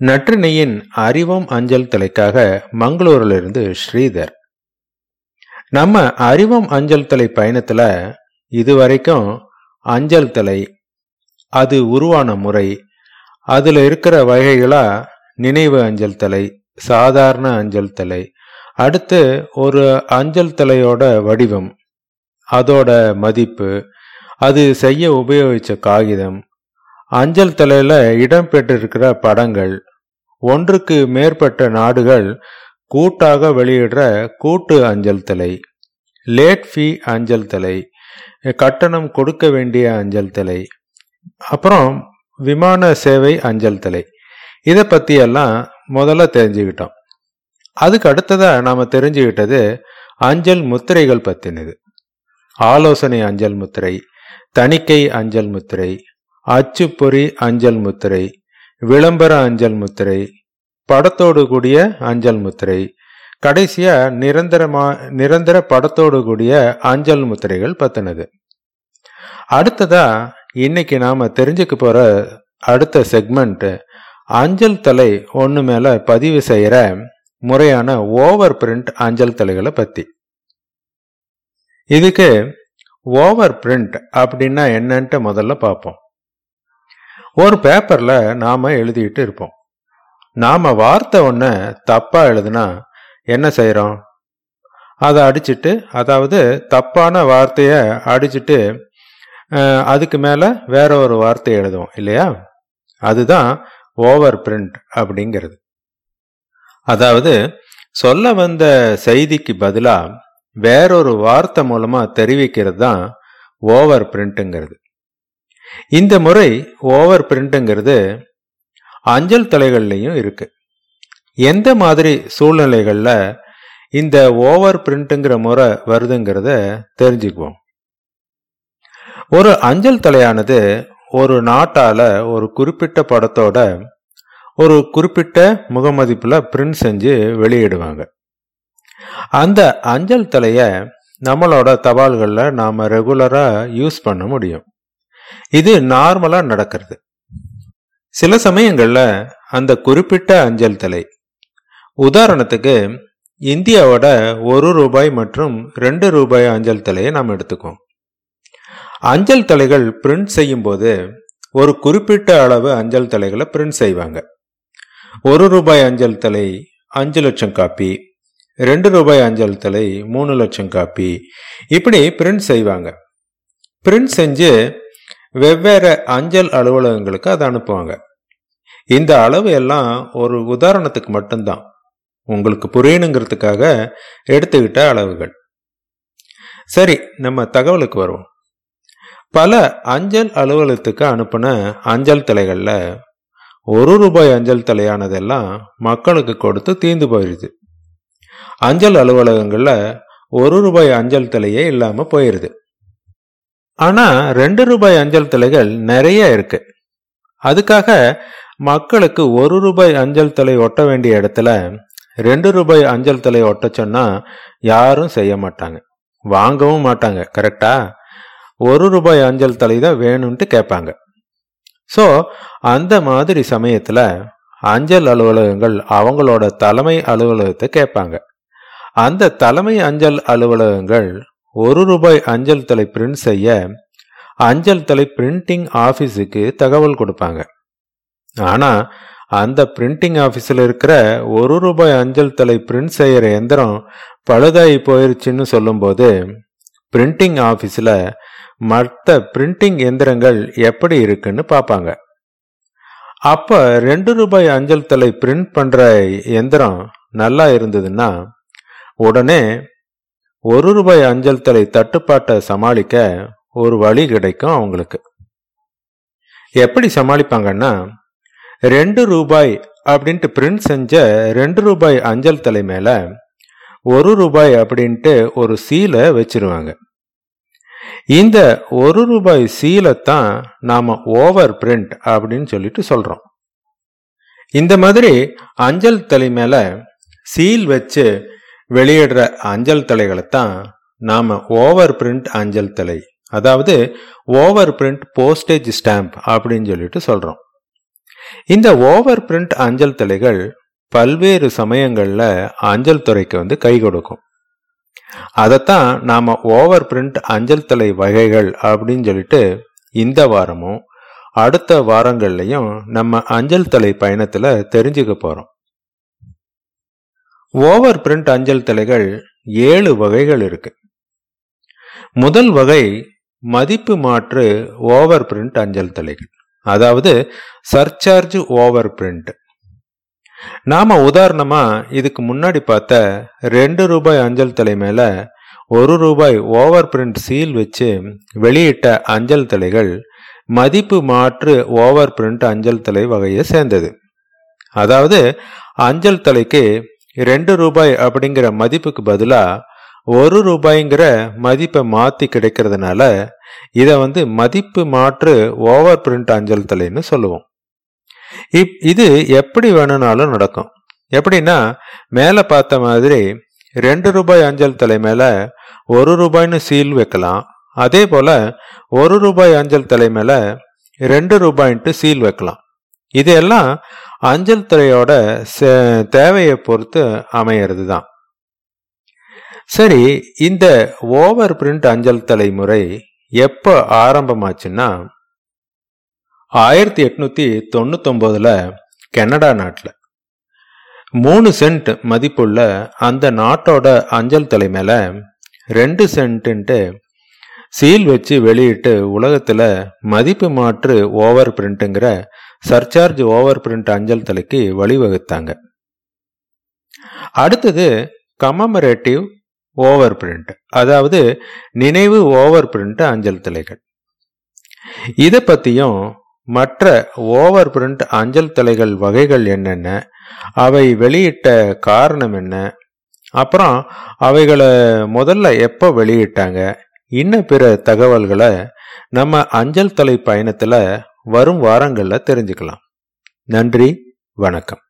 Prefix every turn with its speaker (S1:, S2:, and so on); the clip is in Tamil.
S1: நற்றினையின் அறிவம் அஞ்சல் தலைக்காக மங்களூரிலிருந்து ஸ்ரீதர். நம்ம அறிவம் அஞ்சல் தலை பயணத்துல இதுவரைக்கும் அஞ்சல் தலை அது உருவான முறை அதுல இருக்கிற வகைகளா நினைவு அஞ்சல் தலை சாதாரண அஞ்சல் தலை அடுத்து ஒரு அஞ்சல் தலையோட வடிவம் அதோட மதிப்பு அது செய்ய உபயோகிச்ச காகிதம் அஞ்சல் தலையில இடம்பெற்றிருக்கிற படங்கள். ஒன்றுக்கு மேற்பட்ட நாடுகள் கூட்டாக வெளியிடுற கூட்டு அஞ்சல் தலை. லேட் ஃபீ அஞ்சல் தலை. கட்டணம் கொடுக்க வேண்டிய அஞ்சல் தலை. அப்புறம் விமான சேவை அஞ்சல் தலை. இதை பற்றியெல்லாம் முதல்ல தெரிஞ்சுக்கிட்டோம். அதுக்கு அடுத்ததாக நாம் தெரிஞ்சுக்கிட்டது அஞ்சல் முத்திரைகள் பற்றினது ஆலோசனை அஞ்சல் முத்திரை தணிக்கை அஞ்சல் முத்திரை அச்சுப்பொறி அஞ்சல் முத்திரை விளம்பர அஞ்சல் முத்திரை படத்தோடு கூடிய அஞ்சல் முத்திரை கடைசியா நிரந்தரமா நிரந்தர படத்தோடு கூடிய அஞ்சல் முத்திரைகள் பத்தினது. அடுத்ததா இன்னைக்கு நாம தெரிஞ்சுக்க போற அடுத்த செக்மெண்ட் அஞ்சல் தலை ஒன்று மேல பதிவு செய்யற முறையான ஓவர் பிரிண்ட் அஞ்சல் தலைகளை பத்தி. இதுக்கு ஓவர் பிரிண்ட் அப்படின்னா என்னன்ட்டு முதல்ல பார்ப்போம் ஒரு பேப்பரில் நாம் எழுதிட்டு இருப்போம். நாம் வார்த்தை ஒன்று தப்பாக எழுதுனா என்ன செய்கிறோம் அதை அடிச்சுட்டு அதாவது தப்பான வார்த்தையை அடிச்சுட்டு அதுக்கு மேலே வேற ஒரு வார்த்தையை எழுதுவோம் இல்லையா? அதுதான் ஓவர் பிரிண்ட் அப்படிங்கிறது. அதாவது சொல்ல வந்த செய்திக்கு பதிலாக வேறொரு வார்த்தை மூலமாக தெரிவிக்கிறது தான் ஓவர் பிரிண்ட்டுங்கிறது இந்த முறை ஓவர் பிரிண்ட்டுங்கிறது அஞ்சல் தலைகள்லையும் இருக்கு. எந்த மாதிரி சூழ்நிலைகளில் இந்த ஓவர் பிரிண்ட்டுங்கிற முறை வருதுங்கிறத தெரிஞ்சுக்குவோம். ஒரு அஞ்சல் தலையானது ஒரு நாட்டால ஒரு குறிப்பிட்ட படத்தோட ஒரு குறிப்பிட்ட முகமதிப்பில் பிரிண்ட் செஞ்சு வெளியிடுவாங்க. அந்த அஞ்சல் தலையை நம்மளோட தபால்களில் நாம் ரெகுலராக யூஸ் பண்ண முடியும். இது நார்மலா நடக்கிறது. சில சமயங்கள்ல அந்த குறிப்பிட்ட அஞ்சல் தலை உதாரணத்துக்கு இந்தியாவோட ஒரு ரூபாய் மற்றும் ரெண்டு ரூபாய் அஞ்சல் தலையை நாம் எடுத்துக்கோம் அஞ்சல் தலைகள் பிரிண்ட் செய்யும் போது ஒரு குறிப்பிட்ட அளவு அஞ்சல் தலைகளை பிரிண்ட் செய்வாங்க. ஒரு ரூபாய் அஞ்சல் தலை அஞ்சு லட்சம் காப்பி ரெண்டு ரூபாய் அஞ்சல் தலை மூணு லட்சம் காப்பி இப்படி பிரிண்ட் செய்வாங்க. பிரிண்ட் செஞ்சு வெவ்வேறு அஞ்சல் அலுவலகங்களுக்கு அதை அனுப்புவாங்க. இந்த அளவு எல்லாம் ஒரு உதாரணத்துக்கு மட்டும்தான். உங்களுக்கு புரியணுங்கிறதுக்காக எடுத்துக்கிட்ட அளவுகள். சரி நம்ம தகவலுக்கு வருவோம். பல அஞ்சல் அலுவலகத்துக்கு அனுப்பின அஞ்சல் தலைகளில் ஒரு ரூபாய் அஞ்சல் தலையானதெல்லாம் மக்களுக்கு கொடுத்து தீந்து போயிடுது அஞ்சல் அலுவலகங்களில் ஒரு ரூபாய் அஞ்சல் தலையே இல்லாமல் போயிடுது ஆனா ரெண்டு ரூபாய் அஞ்சல் தலைகள் நிறைய இருக்கு. அதுக்காக மக்களுக்கு ஒரு ரூபாய் அஞ்சல் தலை ஒட்ட வேண்டிய இடத்துல ரெண்டு ரூபாய் அஞ்சல் தலை ஒட்ட சொன்னா யாரும் செய்ய மாட்டாங்க. வாங்கவும் மாட்டாங்க கரெக்டா? ஒரு ரூபாய் அஞ்சல் தலை தான் வேணும்ட்டு கேட்பாங்க. ஸோ அந்த மாதிரி சமயத்துல அஞ்சல் அலுவலகங்கள் அவங்களோட தலைமை அலுவலகத்தை கேட்பாங்க. அந்த தலைமை அஞ்சல் அலுவலகங்கள் ஒரு ரூபாய் அஞ்சல் தலை பிரிண்ட் செய்ய அஞ்சல் தலை பிரிண்டிங் ஆஃபீஸுக்கு தகவல் கொடுப்பாங்க. ஆனா அந்த பிரிண்டிங் ஆஃபீஸில் இருக்கிற ஒரு ரூபாய் அஞ்சல் தலை பிரிண்ட் செய்யற எந்திரம் பழுதாகி போயிருச்சுன்னு சொல்லும்போது பிரிண்டிங் ஆஃபீஸில் மற்ற பிரிண்டிங் எந்திரங்கள் எப்படி இருக்குன்னு பார்ப்பாங்க. அப்ப ரெண்டு ரூபாய் அஞ்சல் தலை பிரிண்ட் பண்ற எந்திரம் நல்லா இருந்ததுன்னா உடனே ஒரு ரூபாய் அஞ்சல் தலை தட்டுப்பாட்டை சமாளிக்க ஒரு வழி கிடைக்கும் அவங்களுக்கு. எப்படி சமாளிப்பாங்கன்னா ரெண்டு ரூபாய் அப்படின்ட்டு பிரிண்ட் செஞ்ச ரெண்டு ரூபாய் அஞ்சல் தலை மேல ஒரு ரூபாய் அப்படின்ட்டு ஒரு சீலை வச்சிருவாங்க. இந்த ஒரு ரூபாய் சீலைத்தான் நாம ஓவர் பிரிண்ட் அப்படின்னு சொல்லிட்டு சொல்றோம். இந்த மாதிரி அஞ்சல் தலை மேல சீல் வச்சு வெளியிடுற அஞ்சல் தலைகளைத்தான் நாம ஓவர் பிரிண்ட் அஞ்சல் தலை. அதாவது ஓவர் பிரிண்ட் போஸ்டேஜ் ஸ்டாம்ப் அப்படின்னு சொல்லிட்டு சொல்றோம். இந்த ஓவர் பிரிண்ட் அஞ்சல் தலைகள் பல்வேறு சமயங்கள்ல அஞ்சல் துறைக்கு வந்து கை கொடுக்கும். அதைத்தான் நாம ஓவர் பிரிண்ட் அஞ்சல் தலை வகைகள் அப்படின்னு சொல்லிட்டு இந்த வாரமும் அடுத்த வாரங்கள்லையும் நம்ம அஞ்சல் தலை பயணத்துல தெரிஞ்சுக்க போறோம். ஓவர் பிரிண்ட் அஞ்சல் தலைகள் ஏழு வகைகள் இருக்கு. முதல் வகை மதிப்பு மாற்று ஓவர் பிரிண்ட் அஞ்சல் தலைகள். அதாவது சர்சார்ஜ் ஓவர் பிரிண்ட். நாம உதாரணமா இதுக்கு முன்னாடி பார்த்த ரெண்டு ரூபாய் அஞ்சல் தலை மேல ஒரு ரூபாய் ஓவர் பிரிண்ட் சீல் வச்சு வெளியிட்ட அஞ்சல் தலைகள் மதிப்பு மாற்று ஓவர் பிரிண்ட் அஞ்சல் தலை வகையை சேர்ந்தது. அதாவது அஞ்சல் தலைக்கு ரெண்டு ரூபாய் அப்படிங்கிற மதிப்புக்கு பதிலாக ஒரு ரூபாய்ங்கிற மதிப்பை மாற்றி கிடைக்கிறதுனால இதை வந்து மதிப்பு மாற்று ஓவர் பிரிண்ட் அஞ்சல் தலைன்னு சொல்லுவோம். இப் இது எப்படி வேணும்னாலும் நடக்கும். எப்படின்னா மேலே பார்த்த மாதிரி ரெண்டு ரூபாய் அஞ்சல் தலை மேலே ஒரு ரூபாய்னு சீல் வைக்கலாம். அதே போல் ஒரு ரூபாய் அஞ்சல் தலை மேலே ரெண்டு ரூபாய்ன்ட்டு சீல் வைக்கலாம். இதெல்லாம் அஞ்சல் துறையோட தேவையை பொறுத்து அமையிறது தான் சரி இந்த ஓவர் பிரிண்ட் அஞ்சல் தலை முறை எப்போ ஆரம்பமாச்சுன்னா ஆயிரத்தி எட்நூத்தி தொண்ணூத்தொன்பதுல கனடா நாட்டில். மூணு சென்ட் மதிப்புள்ள அந்த நாட்டோட அஞ்சல் தலை மேல ரெண்டு சென்ட்டுன்ட்டு சீல் வச்சு வெளியிட்டு உலகத்துல மதிப்பு மாற்று ஓவர் பிரிண்ட்டுங்கிற சர்சார்ஜ் ஓவர் பிரிண்ட் அஞ்சல் தலைக்கு வழிவகுத்தாங்க. அடுத்தது கமமரேட்டிவ் ஓவர் பிரிண்ட் அதாவது நினைவு ஓவர் பிரிண்ட் அஞ்சல் தலைகள். இதை பத்தியும் மற்ற ஓவர் பிரிண்ட் அஞ்சல் தலைகள் வகைகள் என்னென்ன அவை வெளியிட்ட காரணம் என்ன அப்புறம் அவைகளை முதல்ல எப்போ வெளியிட்டாங்க இன்னும் பிற தகவல்களை நம்ம அஞ்சல் தலை பயணத்தில் வரும் வாரங்களில் தெரிஞ்சுக்கலாம். நன்றி வணக்கம்.